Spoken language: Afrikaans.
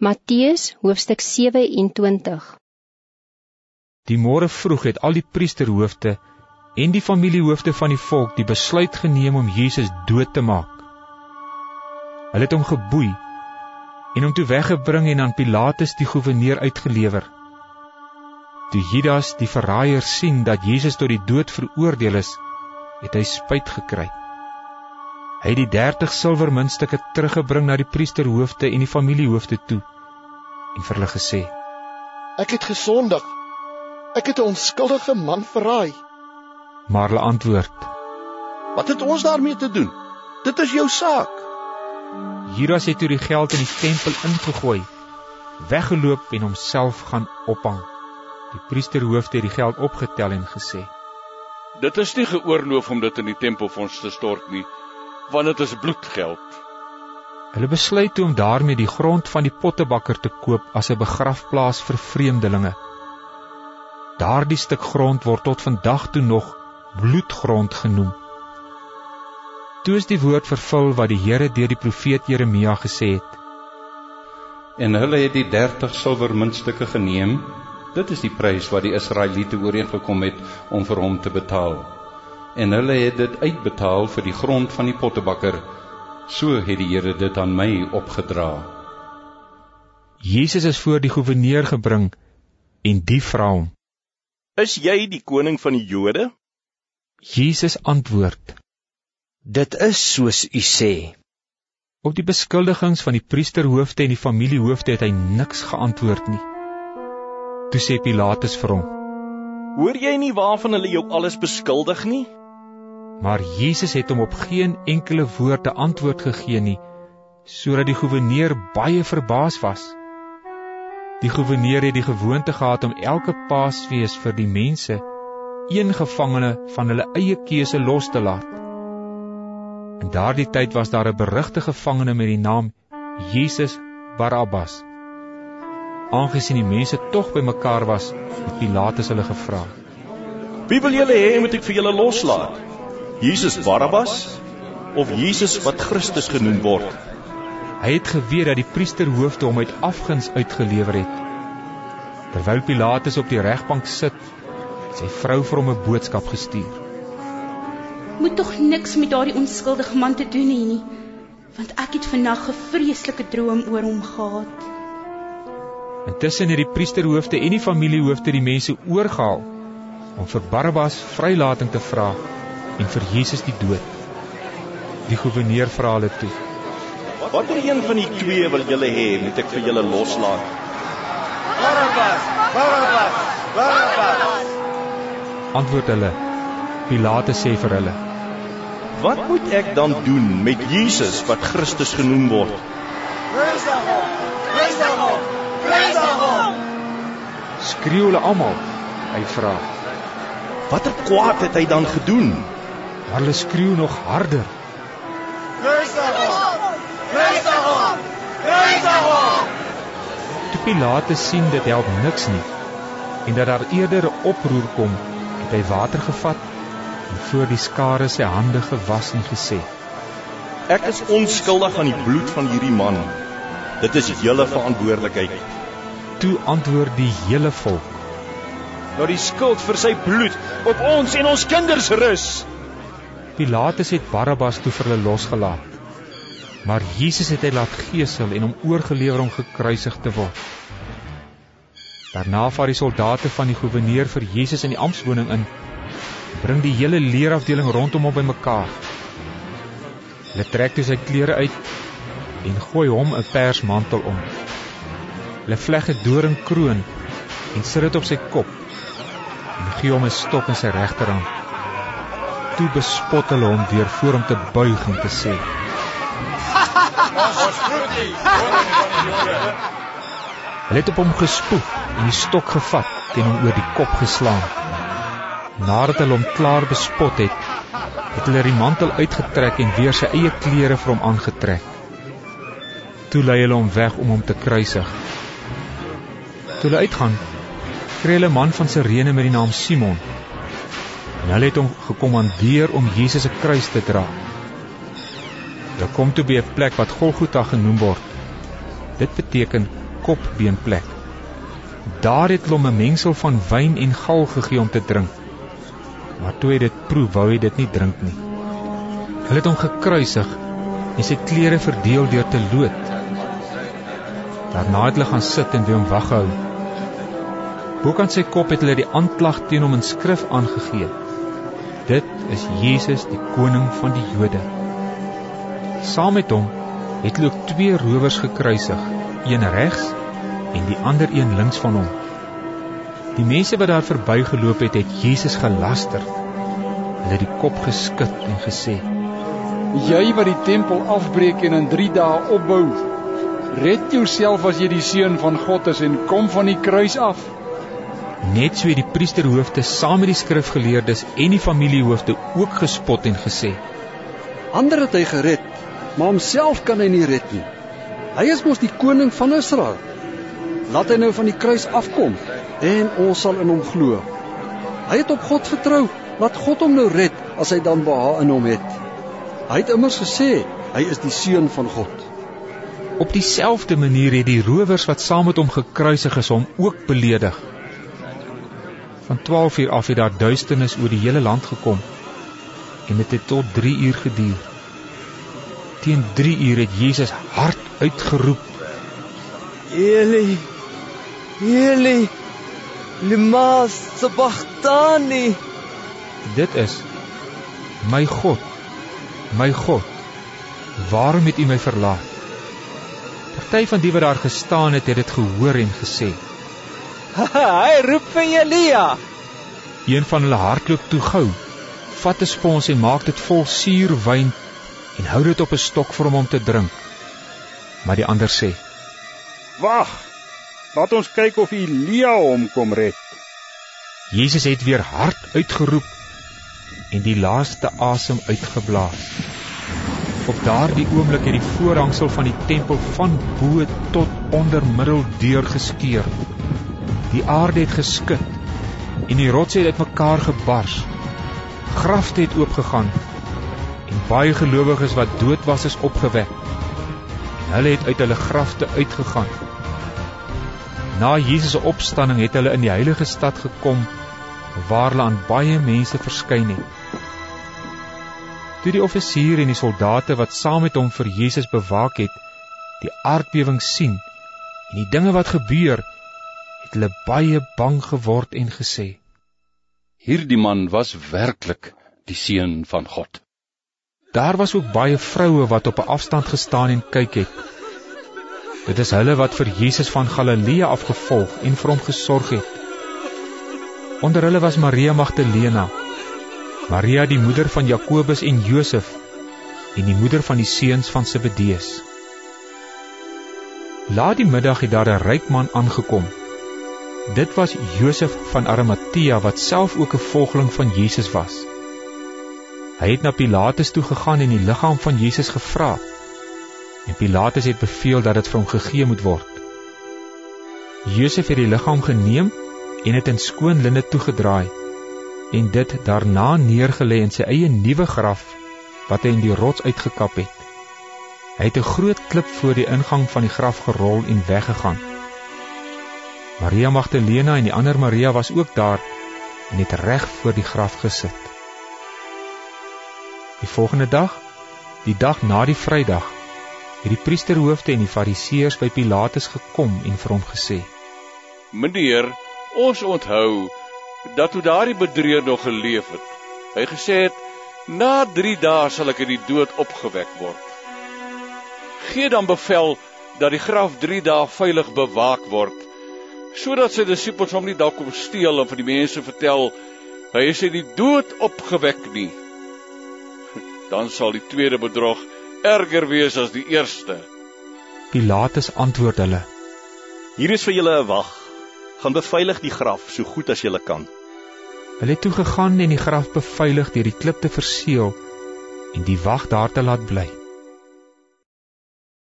Matteus hoofstuk 27 Die môre vroeg het al die priesterhoofde en die familiehoofde van die volk die besluit geneem om Jesus dood te maak. Hulle het hom geboei en hom toe weggebring en aan Pilatus die goewerneur uitgelewer. Toe Judas die verraaier sien dat Jesus tot die dood veroordeel is, het hy spyt gekry. Hy het die 30 silwer muntstukke teruggebring na die priesterhoofde en die familiehoofde toe en vir hulle gesê: Ek het gesondig. Ek het 'n onskuldige man verraai. Maar hulle antwoord: Wat het ons daarmee te doen? Dit is jou saak. Judas het toe die geld in die tempel ingegooi, weggeloop en homself gaan ophang. Die priesterhoofde het die geld opgetel en gesê: Dit is nie geoorloof om dit in die tempelfonds te stort nie want dit is bloedgeld. Hulle besluit toe om daarmee die grond van die pottebakker te koop as 'n begrafplaas vir vreemdelinge. Daardie stuk grond word tot vandag toe nog bloedgrond genoem. Toe is die woord vervul wat die Here deur die profeet Jeremia gesê het. En hulle het die 30 silwer muntstukke geneem. Dit is die prys wat die Israeliete ooreengekom het om vir hom te betaal en hulle het dit uitbetaal vir die grond van die pottebakker. So het die Here dit aan my opgedra. Jesus is voor die goewerneur gebring en die vra hom: Is jy die koning van die Jode? Jesus antwoord: Dit is soos u sê. Op die beskuldigings van die priesterhoofde en die familiehoofde het hy niks geantwoord nie. Toe sê Pilatus vir hom: Hoor jy nie waarvan hulle jou alles beskuldig nie? Maar Jesus het hom op geen enkele woord te antwoord gegee nie, sodat die goewerneur baie verbaas was. Die goewerneur het die gewoonte gehad om elke Paasfees vir die mense een gevangene van hulle eie keuse los te laat. In daardie tyd was daar 'n berugte gevangene met die naam Jesus Barabbas. Aangesien die mense tog bymekaar was, het Pilatus hulle gevra: "Wie wil julle hê moet ek vir julle loslaat?" Jesus Barabbas of Jesus wat Christus genoem word. Hy het geweet dat die priesterhoofde hom uit afguns uitgelewer het. Terwyl Pilatus op die regbank sit, het sy vrou vir hom 'n boodskap gestuur. Moet tog niks met daardie onskuldige man te doen hê nie, want ek het vannag 'n vreeslike droom oor hom gehad. Intussen het die priesterhoofde en die familiehoofde die mense oorgehaal om vir Barabbas vrylating te vra en vir Jesus die dood. Die goewerneur vra hulle toe: "Watter een van die twee wil julle hê moet ek vir julle loslaat?" Barabbas! Barabbas! Barabbas! Antwoord hulle. Pilate sê vir hulle: "Wat moet ek dan doen met Jesus wat Christus genoem word?" Prys hom! Prys hom! Prys hom! Skreeu hulle almal. Hy vra: "Watter kwaad het hy dan gedoen?" Maar hulle skreeu nog harder. Toe Pilate sien dit help niks nie en dat daar eerder 'n oproer kom, het hy water gevat en voor die skare sy hande gewas en gesê: Ek is onskuldig aan die bloed van hierdie man. Dit is julle verantwoordelikheid. Toe antwoord die hele volk: "Dat die skuld vir sy bloed op ons en ons kinders rus." Pilatus het Barabbas toe vir hulle losgelaat. Maar Jesus het hy laat gesel en hom oorgelewer om gekruisig te word. Daarna vaar die soldate van die goewerneur vir Jesus in die amptswoning in. Bring die hele leerafdeling rondom hom bymekaar. Hulle trek toe sy klere uit en gooi hom 'n pers mantel om. Hulle vleg 'n doringkroon en sit dit op sy kop en gee hom 'n stok in sy regterhand toe bespot hulle hom deur voor hom te buig en te sê: Hulle het op hom gespoeg en die stok gevat en hom oor die kop geslaan. Nadat hulle hom klaar bespot het, het hulle die mantel uitgetrek en weer sy eie klere vir hom aangetrek. Toe lei hulle hom weg om hom te kruisig. Toe hulle uitgaan, kry hulle 'n man van Sirene met die naam Simon En hulle het hom gekommandeer om Jesus se kruis te dra. Hulle kom toe by 'n plek wat Golgotha genoem word. Dit beteken kopbeenplek. Daar het hom 'n mengsel van wyn en gal gegee om te drink. Maar toe hy dit proe, wou hy dit nie drink nie. Hulle het hom gekruisig en sy klere verdeel deur te loot. Daarna het hulle gaan sit en by hom waghou. Bokant sy kop het hulle die aanklag teen hom in skrif aangegee. Dit is Jesus, die koning van die Jode. Saam met hom het hulle ook twee rowers gekruisig, een regs en die ander een links van hom. Die mense wat daar verbygeloop het, het Jesus gelaster. Hulle het die kop geskud en gesê: "Jy wat die tempel afbreek en in 3 dae opbou, red jouself as jy die seun van God is en kom van die kruis af." Net so het die priesterhoofde saam met die skrifgeleerdes en die familiehoofde ook gespot en gesê: "Ander het hy gered, maar homself kan hy nie red nie. Hy is mos die koning van Israel." Laat hy nou van die kruis afkom en ons sal in hom glo. Hy het op God vertrou. Laat God hom nou red as hy dan behaag in hom het. Hy het immers gesê hy is die seun van God. Op dieselfde manier het die rowers wat saam met hom gekruisig is hom ook beledig. Van 12 uur af het daar duisternis oor die hele land gekom en dit het tot 3 uur geduur. Teen 3 uur het Jesus hard uitgeroep: Eli, Eli, lima sabachthani. Dit is my God, my God, waarom het U my verlaat? Party van die wat daar gestaan het, het dit gehoor en gesê: Hy roep vir Elia. Een van hulle hardloop toe gou, vat 'n spons en maak dit vol suurwyn en hou dit op 'n stok vir hom om te drink. Maar die ander sê: Wag. Laat ons kyk of Elia hom kom red. Jesus het weer hard uitgeroep en die laaste asem uitgeblaas. Op daardie oomblik het die voorhangsel van die tempel van bo tot onder middel deur geskeur. Die aarde het geskud en die rotse het uitmekaar gebars. Grafte het oopgegaan en baie gelowiges wat dood was is opgewek. En hulle het uit hulle grafte uitgegaan. Na Jesus se opstanding het hulle in die heilige stad gekom waar hulle aan baie mense verskyn het. Toe die offisier en die soldate wat saam met hom vir Jesus bewaak het, die aardbewing sien en die dinge wat gebeur, het hulle baie bang geword en gesê: Hierdie man was werklik die seun van God. Daar was ook baie vroue wat op 'n afstand gestaan en kyk het. Dit is hulle wat vir Jesus van Galilea afgevolg en vir hom gesorg het. Onder hulle was Maria Magdalena, Maria die moeder van Jakobus en Josef en die moeder van die seuns van Zebedeus. Laat die middag het daar 'n ryk man aangekom. Dit was Josef van Arimatea wat self ook 'n volgeling van Jesus was. Hy het na Pilatus toe gegaan en die liggaam van Jesus gevra. En Pilatus het beveel dat dit vir hom gegee moet word. Josef het die liggaam geneem en dit in skoon linne toegedraai en dit daarna neergelê in sy eie nuwe graf wat hy in die rots uitgekap het. Hy het 'n groot klip voor die ingang van die graf gerol en weggegaan. Maria Magdalena en die ander Maria was ook daar en het reg voor die graf gesit. Die volgende dag, die dag na die Vrydag, het die priesterhoofde en die fariseërs by Pilatus gekom en vir hom gesê: "Meneer, ons onthou dat toe daardie bedrieger nog geleef het, hy gesê het: "Na 3 dae sal ek uit die dood opgewek word." Gee dan bevel dat die graf 3 dae veilig bewaak word, sodat sy disippels hom nie dalk kom steel en vir die mense vertel hy is uit die dood opgewek nie. Dan sal die tweede bedrog erger wees as die eerste. Pilatus antwoord hulle: Hier is vir julle 'n wag. Gaan beveilig die graf so goed as julle kan. Hulle het toe gegaan en die graf beveilig deur die klip te verseël en die wag daar te laat bly.